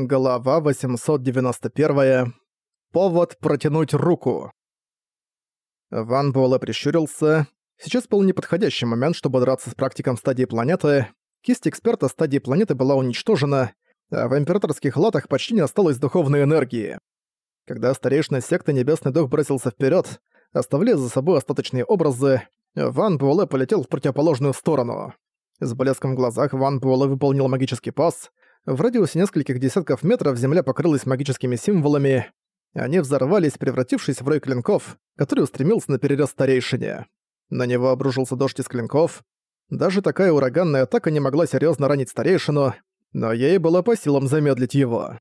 Глава 891. Повод протянуть руку. Ван Буэлэ прищурился. Сейчас был неподходящий момент, чтобы драться с практиком стадии планеты. Кисть эксперта стадии планеты была уничтожена, а в императорских латах почти не осталось духовной энергии. Когда старейшина секты Небесный Дух бросился вперед, оставляя за собой остаточные образы, Ван Буэлэ полетел в противоположную сторону. С блеском в глазах Ван Буэлэ выполнил магический пас — в радиусе нескольких десятков метров земля покрылась магическими символами. Они взорвались, превратившись в рой клинков, который устремился на перерез старейшине. На него обрушился дождь из клинков. Даже такая ураганная атака не могла серьезно ранить старейшину, но ей было по силам замедлить его.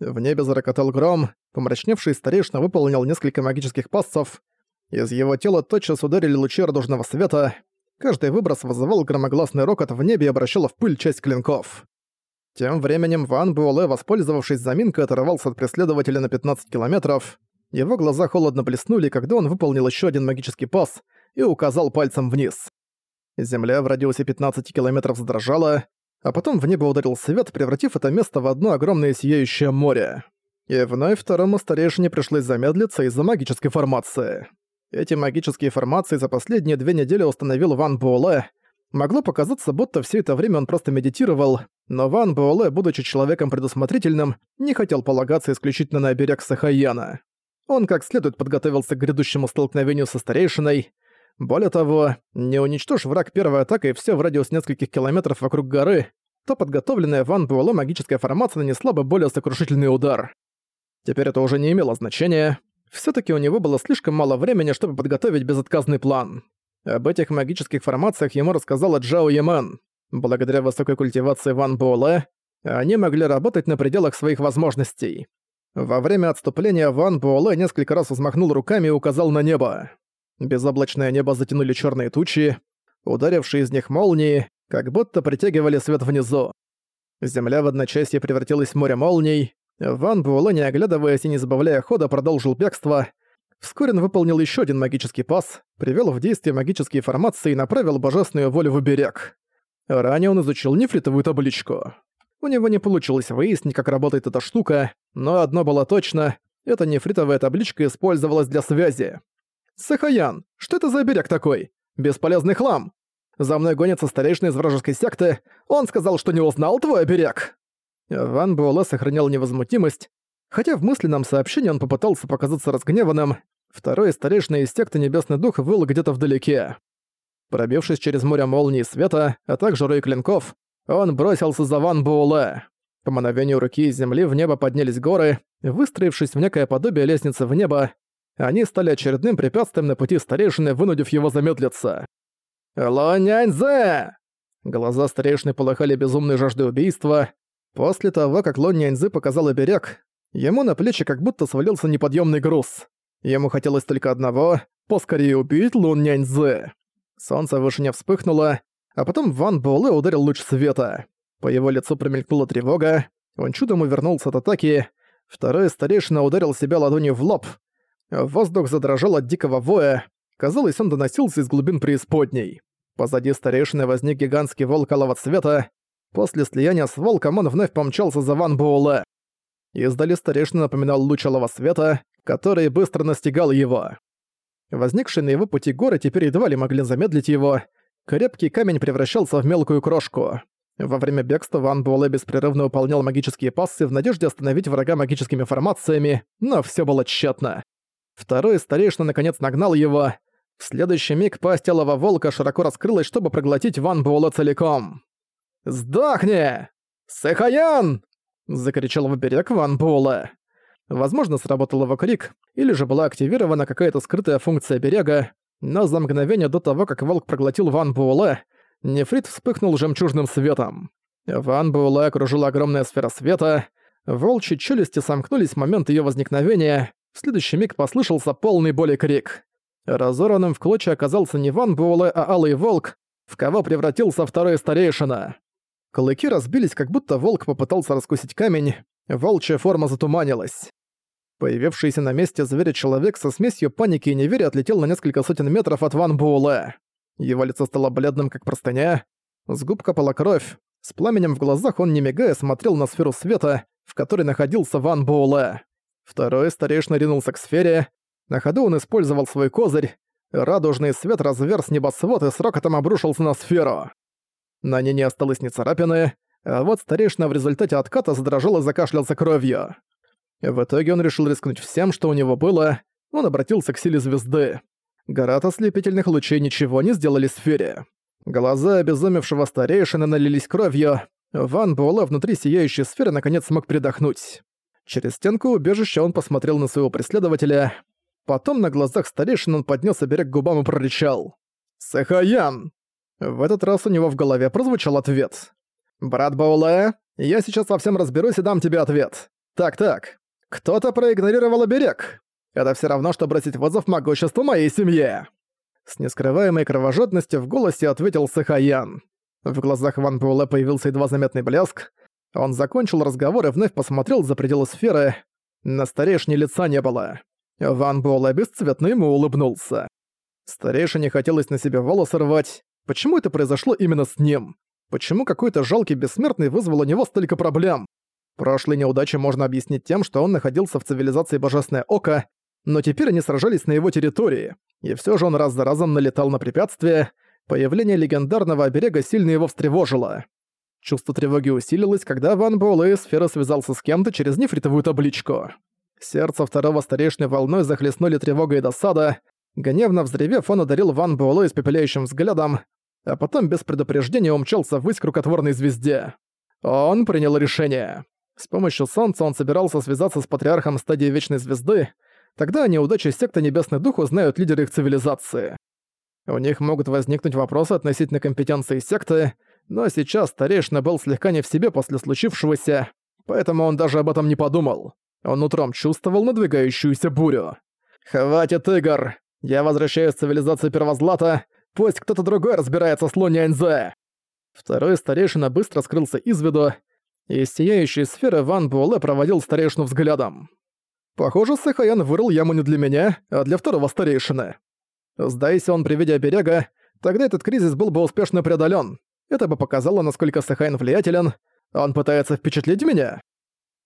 В небе зарокотал гром, помрачневший старейшина выполнил несколько магических пассов. Из его тела тотчас ударили лучи радужного света. Каждый выброс вызывал громогласный рокот в небе и обращал в пыль часть клинков. Тем временем Ван Буэлэ, воспользовавшись заминкой, оторвался от преследователя на 15 километров. Его глаза холодно блеснули, когда он выполнил еще один магический пас и указал пальцем вниз. Земля в радиусе 15 километров задрожала, а потом в небо ударил свет, превратив это место в одно огромное сияющее море. И вновь второму старейшине пришлось замедлиться из-за магической формации. Эти магические формации за последние две недели установил Ван Буэлэ, Могло показаться, будто все это время он просто медитировал, но Ван Буэлэ, будучи человеком предусмотрительным, не хотел полагаться исключительно на оберег Сахаяна. Он как следует подготовился к грядущему столкновению со старейшиной. Более того, не уничтожь враг первой атакой все в радиус нескольких километров вокруг горы, то подготовленная Ван Буэлэ магическая формация нанесла бы более сокрушительный удар. Теперь это уже не имело значения. все таки у него было слишком мало времени, чтобы подготовить безотказный план. Об этих магических формациях ему рассказала Джао Яман. Благодаря высокой культивации Ван Буэлэ, они могли работать на пределах своих возможностей. Во время отступления Ван Буэлэ несколько раз взмахнул руками и указал на небо. Безоблачное небо затянули черные тучи, ударившие из них молнии, как будто притягивали свет внизу. Земля в одночасье превратилась в море молний. Ван Буэлэ, не оглядываясь и не забавляя хода, продолжил бегство, Вскоре он выполнил еще один магический пас, привел в действие магические формации и направил божественную волю в оберег. Ранее он изучил нефритовую табличку. У него не получилось выяснить, как работает эта штука, но одно было точно — эта нефритовая табличка использовалась для связи. «Сахаян, что это за оберег такой? Бесполезный хлам! За мной гонится старейшина из вражеской секты, он сказал, что не узнал твой оберег!» Ван Буэлэ сохранял невозмутимость, Хотя в мысленном сообщении он попытался показаться разгневанным, второй старейшина из секты Небесный Дух выл где-то вдалеке. Пробившись через море молний света, а также рой клинков, он бросился за Ван Буэлэ. По мановению руки из земли в небо поднялись горы, выстроившись в некое подобие лестницы в небо, они стали очередным препятствием на пути старейшины, вынудив его замедлиться. «Лоняньзе!» Глаза старейшины полыхали безумной жаждой убийства. После того, как Лон Няньзы показал оберег, Ему на плечи как будто свалился неподъемный груз. Ему хотелось только одного — поскорее убить Лун Няньзы. Солнце выше не вспыхнуло, а потом Ван Буэлэ ударил луч света. По его лицу промелькнула тревога, он чудом увернулся от атаки, второй старейшина ударил себя ладонью в лоб. Воздух задрожал от дикого воя, казалось, он доносился из глубин преисподней. Позади старейшины возник гигантский волк алого цвета. После слияния с волком он вновь помчался за Ван Буэлэ. Издали старейшина напоминал луч алого света, который быстро настигал его. Возникшие на его пути горы теперь едва ли могли замедлить его. Крепкий камень превращался в мелкую крошку. Во время бегства Ван Буэлэ беспрерывно выполнял магические пассы в надежде остановить врага магическими формациями, но все было тщетно. Второй старейшина наконец нагнал его. В следующий миг пасть алого волка широко раскрылась, чтобы проглотить Ван Буэлэ целиком. «Сдохни! Сэхаян!» закричал в берег Ван Буэлэ. Возможно, сработал его крик, или же была активирована какая-то скрытая функция берега, но за мгновение до того, как волк проглотил Ван Буэлэ, нефрит вспыхнул жемчужным светом. Ван Буэлэ окружила огромная сфера света, волчьи челюсти сомкнулись в момент ее возникновения, в следующий миг послышался полный боли крик. Разорванным в клочья оказался не Ван Буэлэ, а Алый Волк, в кого превратился второй старейшина. Клыки разбились, как будто волк попытался раскусить камень, волчья форма затуманилась. Появившийся на месте зверя человек со смесью паники и неверия отлетел на несколько сотен метров от Ван Буэлэ. Его лицо стало бледным, как простыня, с губ капала кровь, с пламенем в глазах он, не мигая, смотрел на сферу света, в которой находился Ван Боуле. Второй старейшина ринулся к сфере. На ходу он использовал свой козырь. Радужный свет разверз небосвод и с рокотом обрушился на сферу. На ней не осталось ни царапины, а вот старейшина в результате отката задрожал и закашлялся кровью. В итоге он решил рискнуть всем, что у него было. Он обратился к силе звезды. Град ослепительных лучей ничего не сделали сфере. Глаза обезумевшего старейшины налились кровью. Ван Буэлэ внутри сияющей сферы наконец смог передохнуть. Через стенку убежища он посмотрел на своего преследователя. Потом на глазах старейшин он поднес оберег к губам и прорычал. «Сэхаян!» В этот раз у него в голове прозвучал ответ. «Брат Бауле, я сейчас во всем разберусь и дам тебе ответ. Так-так, кто-то проигнорировал оберег. Это все равно, что бросить вызов могуществу моей семье!» С нескрываемой кровожадностью в голосе ответил Сахаян. В глазах Ван Буэлэ появился едва заметный блеск. Он закончил разговор и вновь посмотрел за пределы сферы. На старейшине лица не было. Ван Буэлэ бесцветно ему улыбнулся. Старейшине хотелось на себе волосы рвать. Почему это произошло именно с ним? Почему какой-то жалкий бессмертный вызвал у него столько проблем? Прошлые неудачи можно объяснить тем, что он находился в цивилизации Божественное Око, но теперь они сражались на его территории, и все же он раз за разом налетал на препятствия, появление легендарного оберега сильно его встревожило. Чувство тревоги усилилось, когда Ван Буэлэ сфера связался с кем-то через нефритовую табличку. Сердце второго старейшины волной захлестнули тревога и досада. Гневно взревев, он одарил Ван Буэлэ испепеляющим взглядом, а потом без предупреждения умчался ввысь к рукотворной звезде. Он принял решение. С помощью Солнца он собирался связаться с патриархом стадии Вечной Звезды, тогда о неудаче секты Небесный Дух узнают лидеры их цивилизации. У них могут возникнуть вопросы относительно компетенции секты, но сейчас старейшина был слегка не в себе после случившегося, поэтому он даже об этом не подумал. Он утром чувствовал надвигающуюся бурю. «Хватит игр! Я возвращаюсь в цивилизацию Первозлата, пусть кто-то другой разбирается с Лунь Аньзе!» Второй старейшина быстро скрылся из виду, из сияющей сферы Ван Буэлэ проводил старейшину взглядом. Похоже, Сэхаян вырыл яму не для меня, а для второго старейшины. Сдайся он при виде оберега, тогда этот кризис был бы успешно преодолен. Это бы показало, насколько Сэхаян влиятелен. Он пытается впечатлить меня.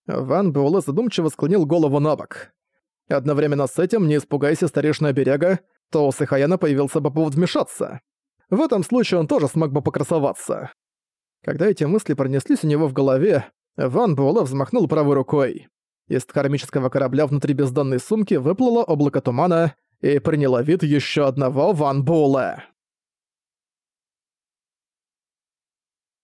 Ван Буэлэ задумчиво склонил голову на бок. Одновременно с этим, не испугайся старейшины оберега, то у Сэхаяна появился бы повод вмешаться. В этом случае он тоже смог бы покрасоваться. Когда эти мысли пронеслись у него в голове, Ван Буэлэ взмахнул правой рукой. Из кармического корабля внутри бездонной сумки выплыло облако тумана и приняло вид еще одного Ван Буэлэ.